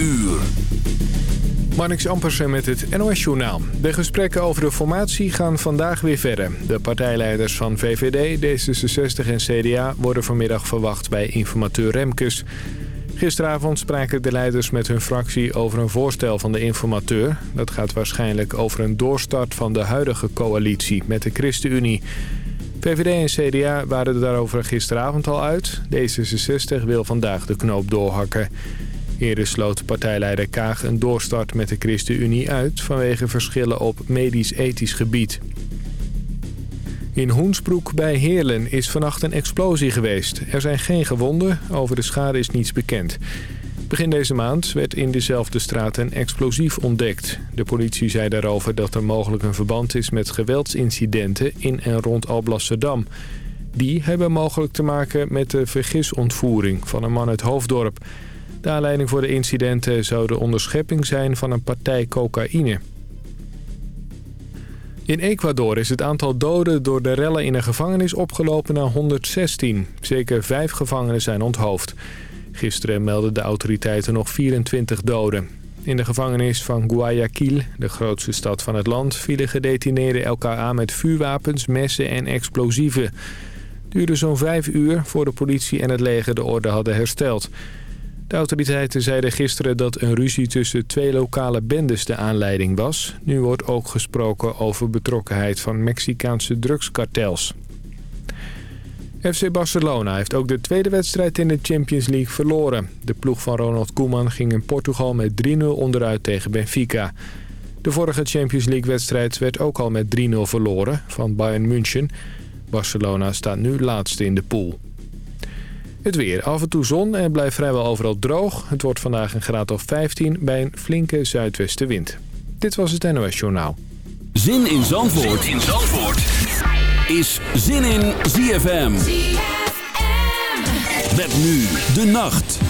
uur. Marnix Ampersen met het NOS-journaal. De gesprekken over de formatie gaan vandaag weer verder. De partijleiders van VVD, D66 en CDA worden vanmiddag verwacht bij informateur Remkes. Gisteravond spraken de leiders met hun fractie over een voorstel van de informateur. Dat gaat waarschijnlijk over een doorstart van de huidige coalitie met de ChristenUnie. VVD en CDA waren er daarover gisteravond al uit. D66 wil vandaag de knoop doorhakken. Eerder sloot partijleider Kaag een doorstart met de ChristenUnie uit... vanwege verschillen op medisch-ethisch gebied. In Hoensbroek bij Heerlen is vannacht een explosie geweest. Er zijn geen gewonden, over de schade is niets bekend. Begin deze maand werd in dezelfde straat een explosief ontdekt. De politie zei daarover dat er mogelijk een verband is met geweldsincidenten in en rond Alblasserdam. Die hebben mogelijk te maken met de vergisontvoering van een man uit Hoofddorp... De aanleiding voor de incidenten zou de onderschepping zijn van een partij cocaïne. In Ecuador is het aantal doden door de rellen in een gevangenis opgelopen naar 116. Zeker vijf gevangenen zijn onthoofd. Gisteren meldden de autoriteiten nog 24 doden. In de gevangenis van Guayaquil, de grootste stad van het land... vielen gedetineerden elkaar aan met vuurwapens, messen en explosieven. Het duurde zo'n vijf uur voor de politie en het leger de orde hadden hersteld. De autoriteiten zeiden gisteren dat een ruzie tussen twee lokale bendes de aanleiding was. Nu wordt ook gesproken over betrokkenheid van Mexicaanse drugskartels. FC Barcelona heeft ook de tweede wedstrijd in de Champions League verloren. De ploeg van Ronald Koeman ging in Portugal met 3-0 onderuit tegen Benfica. De vorige Champions League-wedstrijd werd ook al met 3-0 verloren van Bayern München. Barcelona staat nu laatste in de pool. Het weer. Af en toe zon en blijft vrijwel overal droog. Het wordt vandaag een graad of 15 bij een flinke zuidwestenwind. Dit was het NOS Journaal. Zin in Zandvoort, zin in Zandvoort. is Zin in ZFM. ZFM. Met nu de nacht.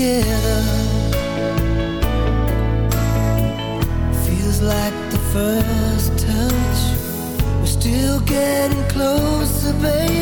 together. Feels like the first touch. We're still getting closer, baby.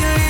can leave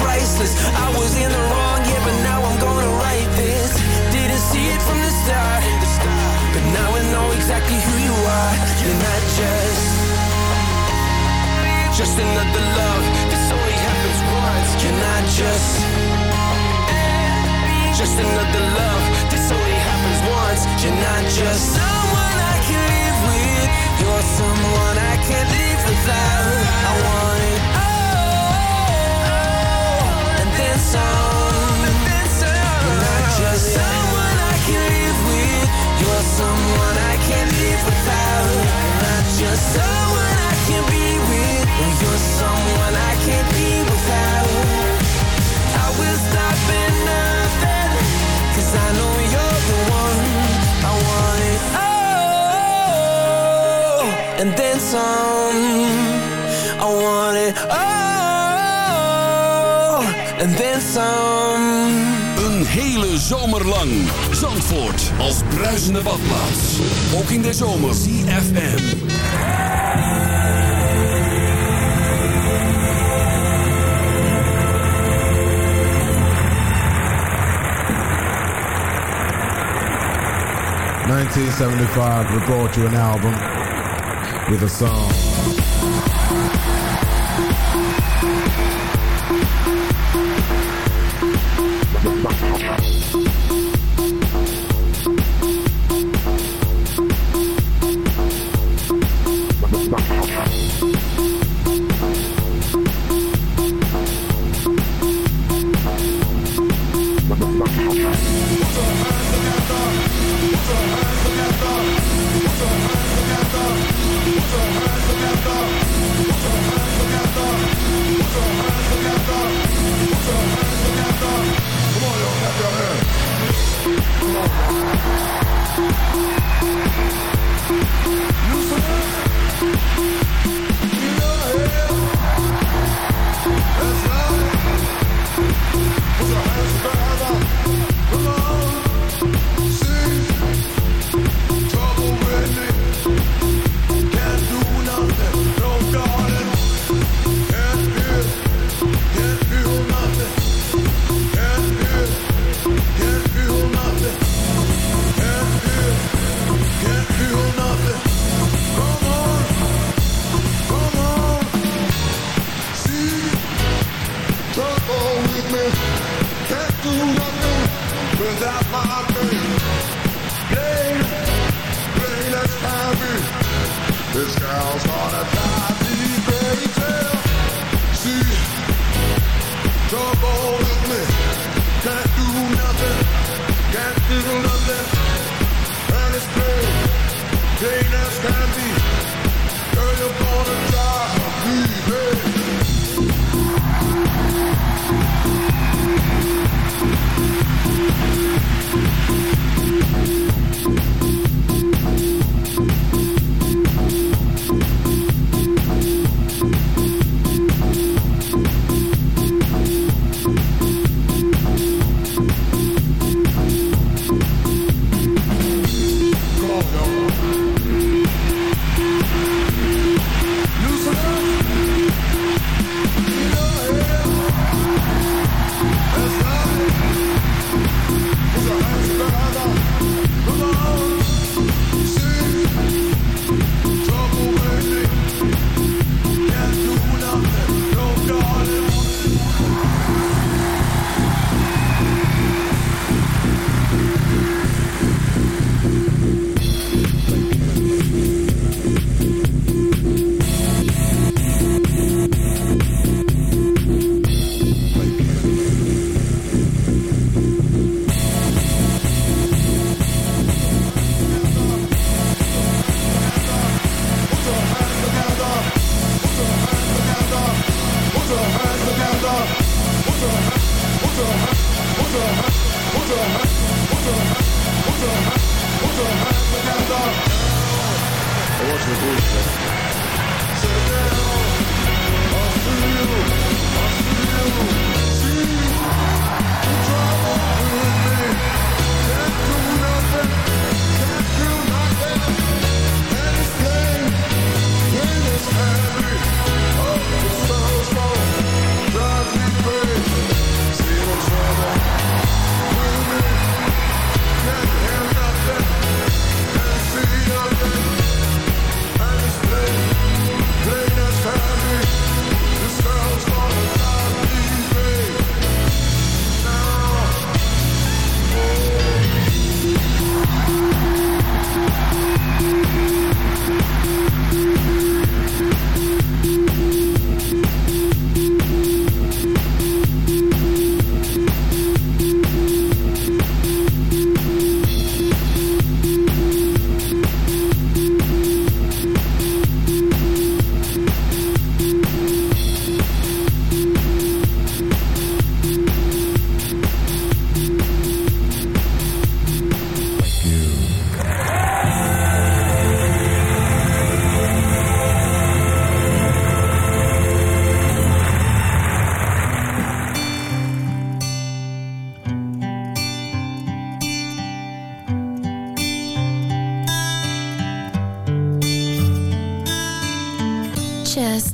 priceless. I was in the wrong, yeah, but now I'm gonna write this. Didn't see it from the start, but now I know exactly who you are. You're not just, just another love. This only happens once. You're not just, just another love. This only happens once. Lang. Zandvoort als bruisende badplaats. Ook in de zomer. ZFM. Nineteen seventy-five, we brought you an album with a song.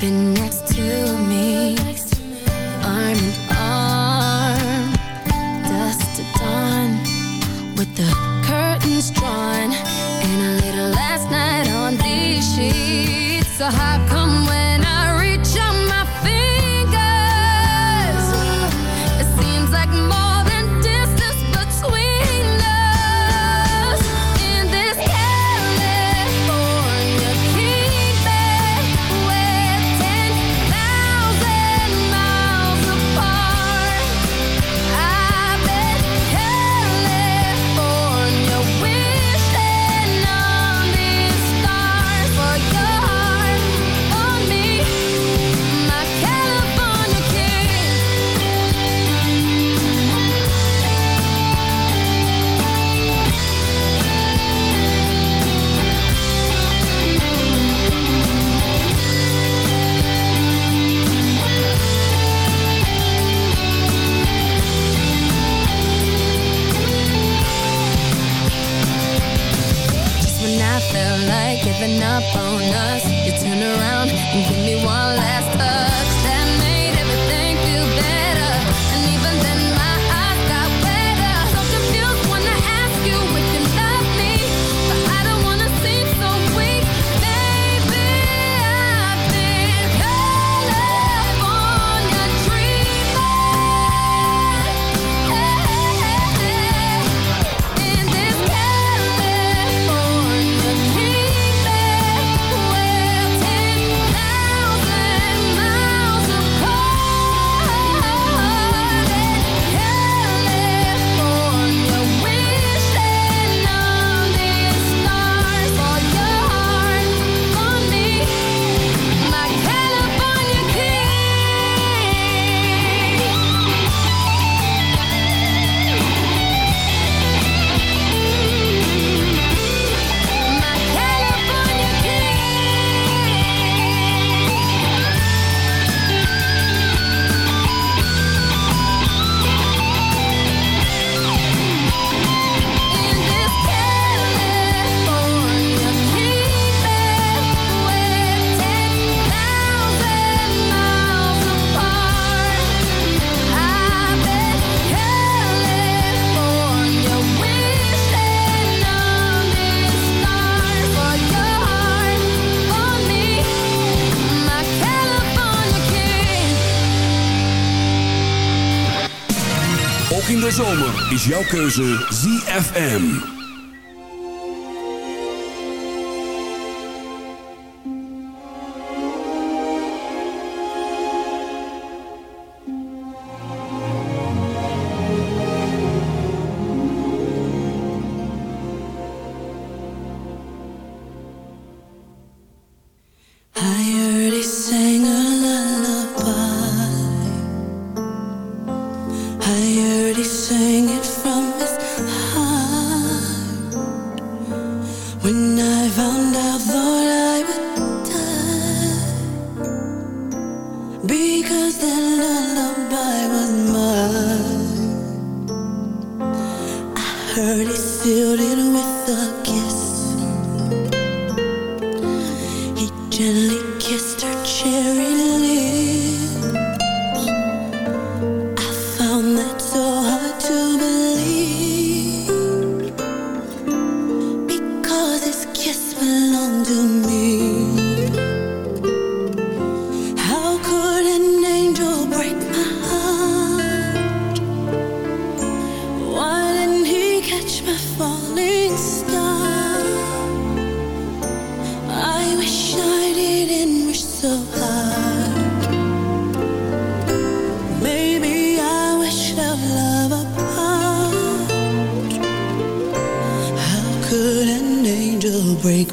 been is jouw keuze ZFM.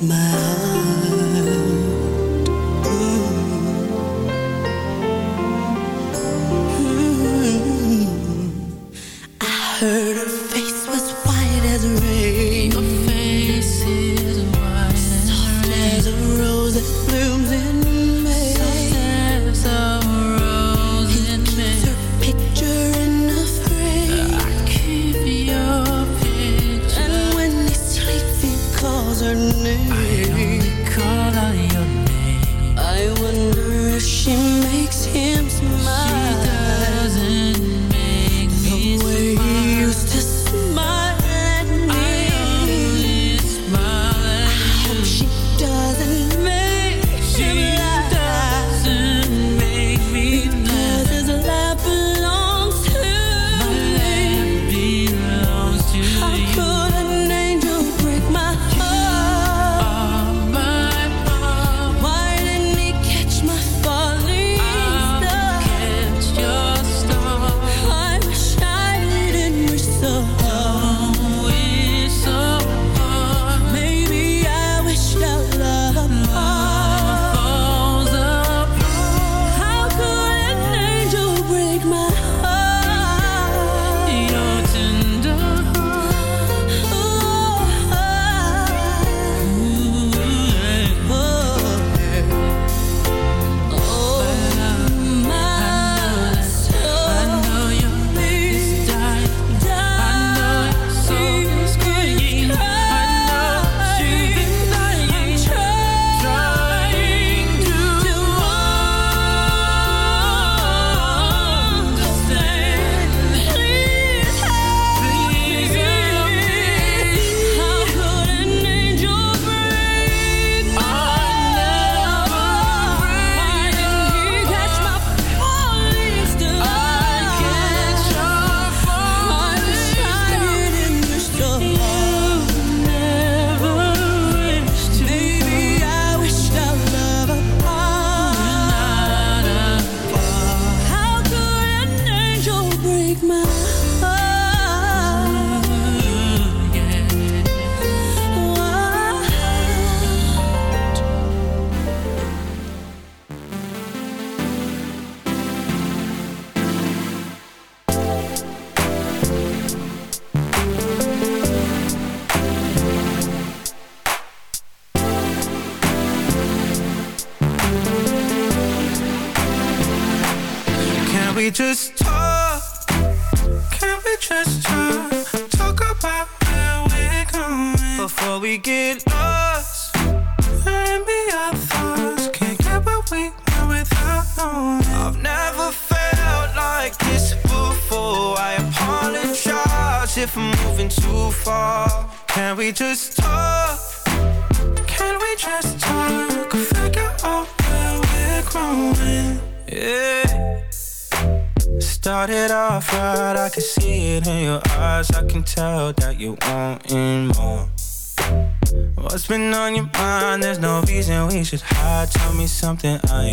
my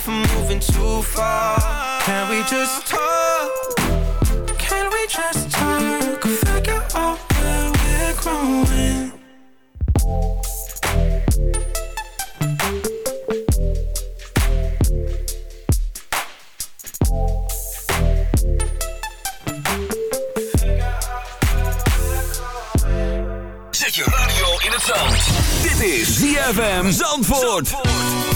if I'm moving too far. Can we just talk? Can we just talk? Figure out where we're growing. Zet je radio in het zand. Dit is ZFM Zandvoort. Zandvoort.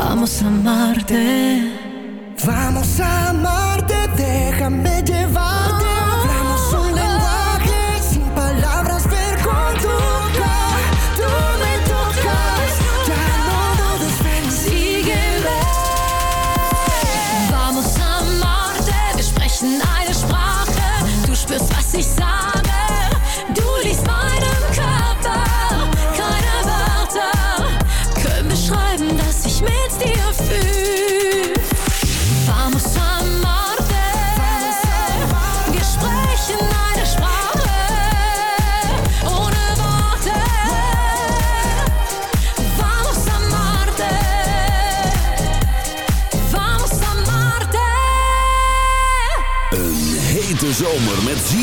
Vamos a amarte. Vamos a amarte, déjame llevarte.